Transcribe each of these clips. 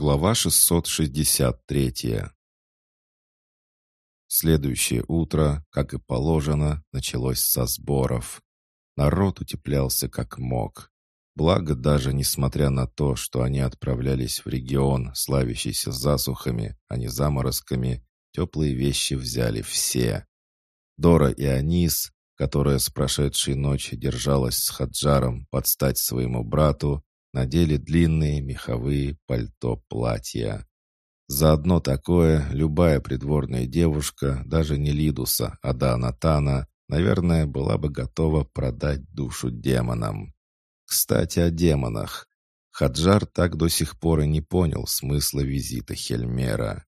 Глава 663 Следующее утро, как и положено, началось со сборов. Народ утеплялся как мог. Благо, даже несмотря на то, что они отправлялись в регион, славящийся засухами, а не заморозками, теплые вещи взяли все. Дора и Анис, которая с прошедшей ночи держалась с Хаджаром под стать своему брату, надели длинные меховые пальто-платья. За одно такое любая придворная девушка, даже не Лидуса, а да Натана, наверное, была бы готова продать душу демонам. Кстати, о демонах. Хаджар так до сих пор и не понял смысла визита Хельмера.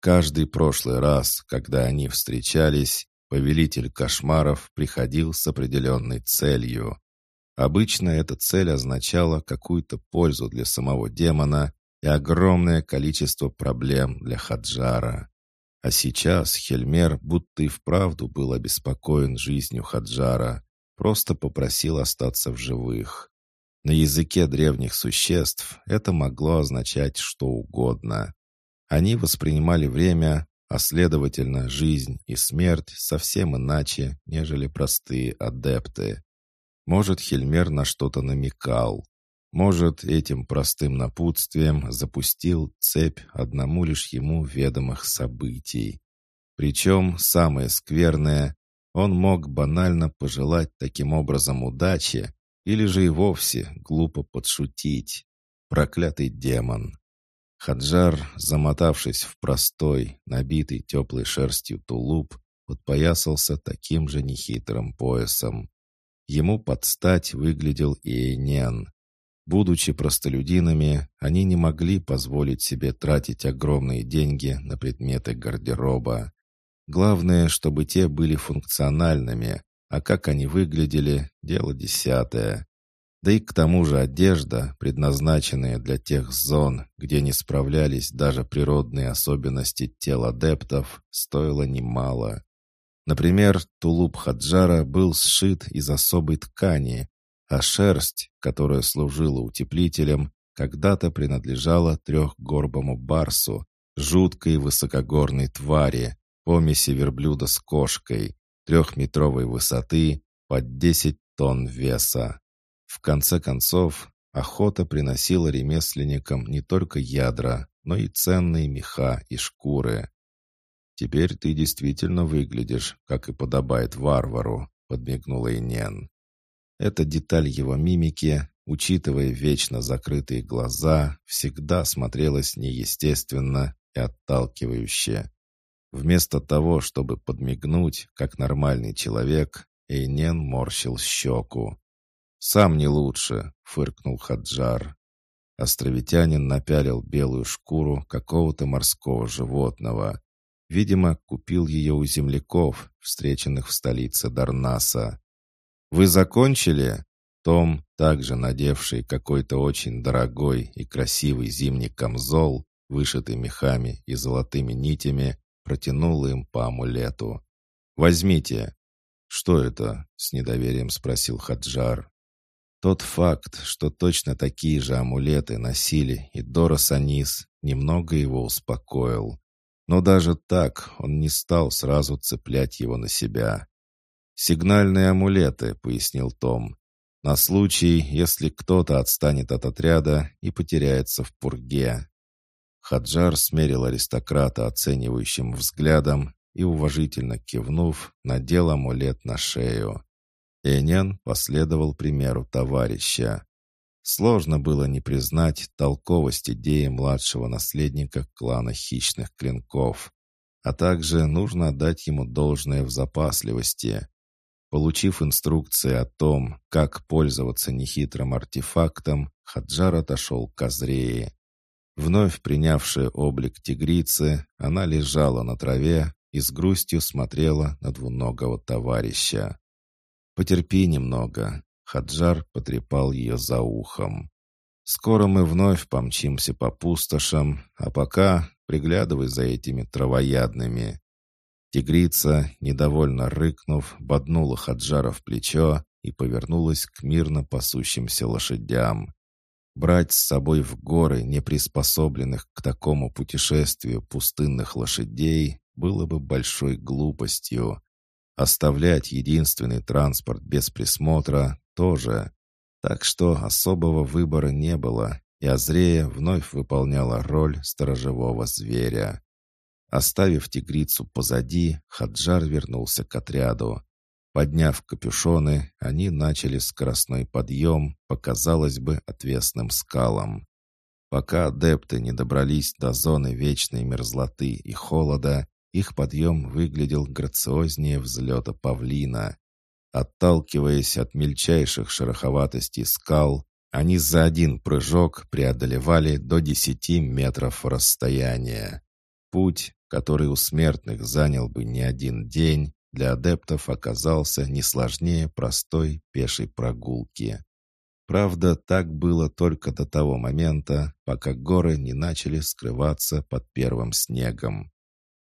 Каждый прошлый раз, когда они встречались, повелитель кошмаров приходил с определенной целью. Обычно эта цель означала какую-то пользу для самого демона и огромное количество проблем для Хаджара. А сейчас Хельмер будто и вправду был обеспокоен жизнью Хаджара, просто попросил остаться в живых. На языке древних существ это могло означать что угодно. Они воспринимали время, а следовательно жизнь и смерть совсем иначе, нежели простые адепты. Может, Хельмер на что-то намекал. Может, этим простым напутствием запустил цепь одному лишь ему ведомых событий. Причем, самое скверное, он мог банально пожелать таким образом удачи или же и вовсе глупо подшутить. Проклятый демон. Хаджар, замотавшись в простой, набитый теплой шерстью тулуп, подпоясался таким же нехитрым поясом. Ему под стать выглядел и Энен. Будучи простолюдинами, они не могли позволить себе тратить огромные деньги на предметы гардероба. Главное, чтобы те были функциональными, а как они выглядели – дело десятое. Да и к тому же одежда, предназначенная для тех зон, где не справлялись даже природные особенности тел адептов, стоила немало. Например, тулуп Хаджара был сшит из особой ткани, а шерсть, которая служила утеплителем, когда-то принадлежала трехгорбому барсу, жуткой высокогорной твари, помеси верблюда с кошкой, трехметровой высоты, под 10 тонн веса. В конце концов, охота приносила ремесленникам не только ядра, но и ценные меха и шкуры. «Теперь ты действительно выглядишь, как и подобает варвару», — подмигнула Инен. Эта деталь его мимики, учитывая вечно закрытые глаза, всегда смотрелась неестественно и отталкивающе. Вместо того, чтобы подмигнуть, как нормальный человек, Эйнен морщил щеку. «Сам не лучше», — фыркнул Хаджар. Островитянин напялил белую шкуру какого-то морского животного, Видимо, купил ее у земляков, встреченных в столице Дарнаса. «Вы закончили?» Том, также надевший какой-то очень дорогой и красивый зимний камзол, вышитый мехами и золотыми нитями, протянул им по амулету. «Возьмите». «Что это?» — с недоверием спросил Хаджар. Тот факт, что точно такие же амулеты носили и Дора Санис, немного его успокоил. Но даже так он не стал сразу цеплять его на себя. «Сигнальные амулеты», — пояснил Том, «на случай, если кто-то отстанет от отряда и потеряется в пурге». Хаджар смерил аристократа оценивающим взглядом и, уважительно кивнув, надел амулет на шею. Энен последовал примеру товарища. Сложно было не признать толковость идеи младшего наследника клана хищных клинков, а также нужно отдать ему должное в запасливости. Получив инструкции о том, как пользоваться нехитрым артефактом, Хаджар отошел к Азрее. Вновь принявшая облик тигрицы, она лежала на траве и с грустью смотрела на двуногого товарища. «Потерпи немного, Хаджар потрепал ее за ухом. «Скоро мы вновь помчимся по пустошам, а пока приглядывай за этими травоядными». Тигрица, недовольно рыкнув, боднула Хаджара в плечо и повернулась к мирно пасущимся лошадям. Брать с собой в горы неприспособленных к такому путешествию пустынных лошадей было бы большой глупостью. Оставлять единственный транспорт без присмотра тоже. Так что особого выбора не было, и Азрея вновь выполняла роль сторожевого зверя. Оставив тигрицу позади, Хаджар вернулся к отряду. Подняв капюшоны, они начали скоростной подъем по, казалось бы, отвесным скалам. Пока адепты не добрались до зоны вечной мерзлоты и холода, их подъем выглядел грациознее взлета павлина. Отталкиваясь от мельчайших шероховатостей скал, они за один прыжок преодолевали до десяти метров расстояния. Путь, который у смертных занял бы не один день, для адептов оказался не сложнее простой пешей прогулки. Правда, так было только до того момента, пока горы не начали скрываться под первым снегом.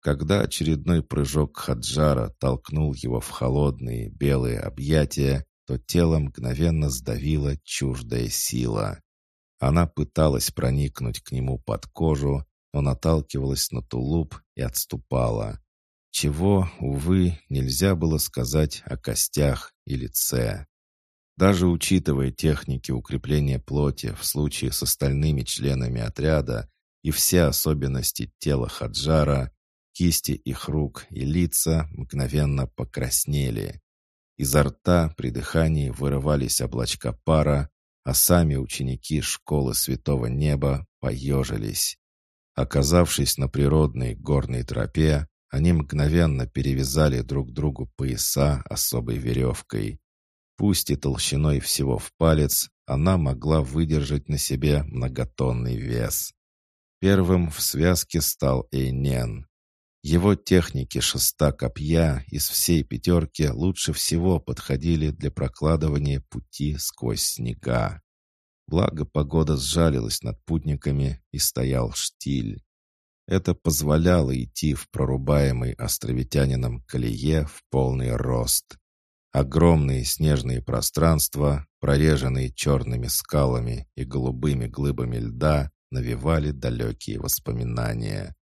Когда очередной прыжок Хаджара толкнул его в холодные белые объятия, то тело мгновенно сдавила чуждая сила. Она пыталась проникнуть к нему под кожу, но наталкивалась на тулуп и отступала. Чего, увы, нельзя было сказать о костях и лице. Даже учитывая техники укрепления плоти в случае с остальными членами отряда и все особенности тела Хаджара, кисти их рук и лица мгновенно покраснели. Изо рта при дыхании вырывались облачка пара, а сами ученики школы Святого Неба поежились. Оказавшись на природной горной тропе, они мгновенно перевязали друг другу пояса особой веревкой. Пусть и толщиной всего в палец, она могла выдержать на себе многотонный вес. Первым в связке стал Эйнен. Его техники шеста копья из всей пятерки лучше всего подходили для прокладывания пути сквозь снега. Благо погода сжалилась над путниками и стоял штиль. Это позволяло идти в прорубаемый островитянином колее в полный рост. Огромные снежные пространства, прореженные черными скалами и голубыми глыбами льда, навевали далекие воспоминания.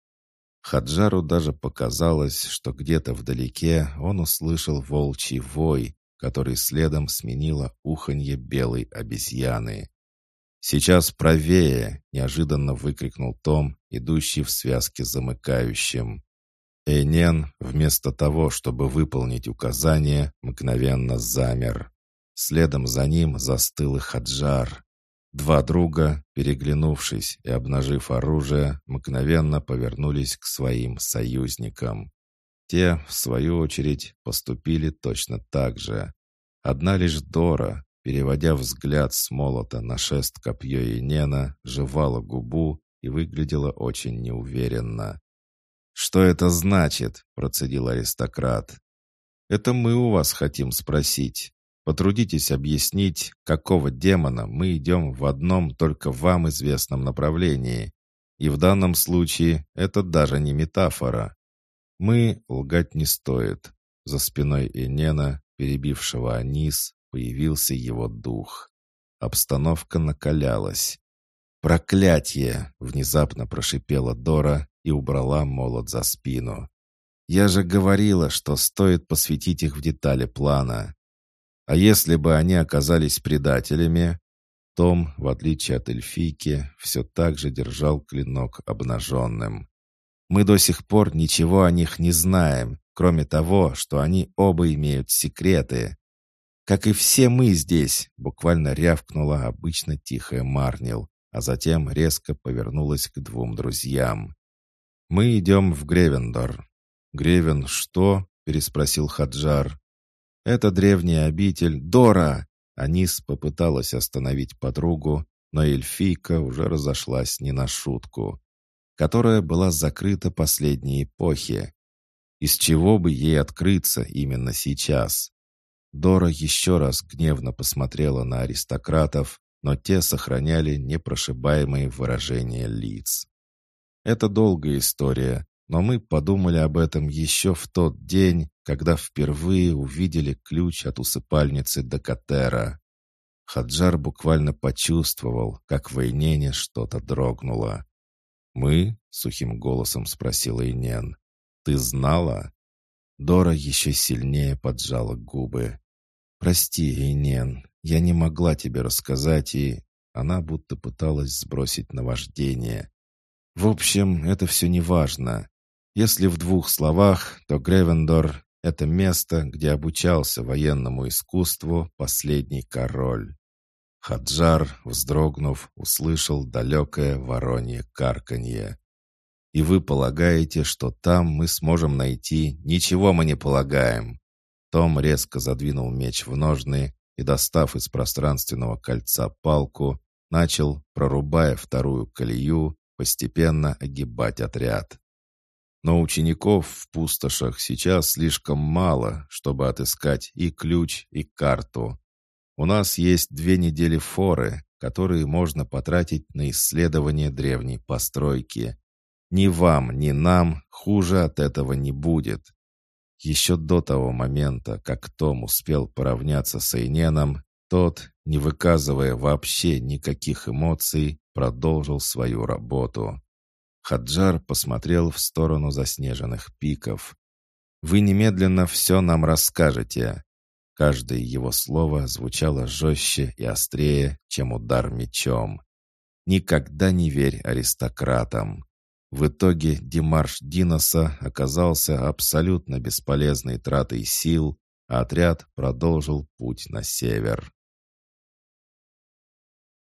Хаджару даже показалось, что где-то вдалеке он услышал волчий вой, который следом сменило уханье белой обезьяны. «Сейчас правее!» — неожиданно выкрикнул Том, идущий в связке замыкающим. Эйнен, вместо того, чтобы выполнить указание, мгновенно замер. Следом за ним застыл и Хаджар. Два друга, переглянувшись и обнажив оружие, мгновенно повернулись к своим союзникам. Те, в свою очередь, поступили точно так же. Одна лишь Дора, переводя взгляд с молота на шест копье Енена, жевала губу и выглядела очень неуверенно. «Что это значит?» — процедил аристократ. «Это мы у вас хотим спросить. Потрудитесь объяснить, какого демона мы идем в одном только вам известном направлении. И в данном случае это даже не метафора. Мы лгать не стоит. За спиной Энена, перебившего Анис, Появился его дух. Обстановка накалялась. «Проклятье!» — внезапно прошипела Дора и убрала молот за спину. «Я же говорила, что стоит посвятить их в детали плана. А если бы они оказались предателями?» Том, в отличие от эльфийки, все так же держал клинок обнаженным. «Мы до сих пор ничего о них не знаем, кроме того, что они оба имеют секреты. «Как и все мы здесь!» — буквально рявкнула обычно тихая Марнил, а затем резко повернулась к двум друзьям. «Мы идем в Гревендор». «Гревен что?» — переспросил Хаджар. «Это древняя обитель Дора!» Анис попыталась остановить подругу, но эльфийка уже разошлась не на шутку, которая была закрыта последней эпохи. Из чего бы ей открыться именно сейчас? Дора еще раз гневно посмотрела на аристократов, но те сохраняли непрошибаемые выражения лиц. Это долгая история, но мы подумали об этом еще в тот день, когда впервые увидели ключ от усыпальницы Декатера. Хаджар буквально почувствовал, как в Эйнене что-то дрогнуло. «Мы?» — сухим голосом спросила Инен. «Ты знала?» Дора еще сильнее поджала губы. «Прости, Эйнен, я не могла тебе рассказать, и...» Она будто пыталась сбросить наваждение. «В общем, это все не важно. Если в двух словах, то Гревендор — это место, где обучался военному искусству последний король. Хаджар, вздрогнув, услышал далекое воронье карканье. «И вы полагаете, что там мы сможем найти? Ничего мы не полагаем!» Том резко задвинул меч в ножны и, достав из пространственного кольца палку, начал, прорубая вторую колею, постепенно огибать отряд. Но учеников в пустошах сейчас слишком мало, чтобы отыскать и ключ, и карту. У нас есть две недели форы, которые можно потратить на исследование древней постройки. Ни вам, ни нам хуже от этого не будет. Еще до того момента, как Том успел поравняться с Эйненом, тот, не выказывая вообще никаких эмоций, продолжил свою работу. Хаджар посмотрел в сторону заснеженных пиков. «Вы немедленно все нам расскажете. Каждое его слово звучало жестче и острее, чем удар мечом. «Никогда не верь аристократам». В итоге Димарш Диноса оказался абсолютно бесполезной тратой сил, а отряд продолжил путь на север.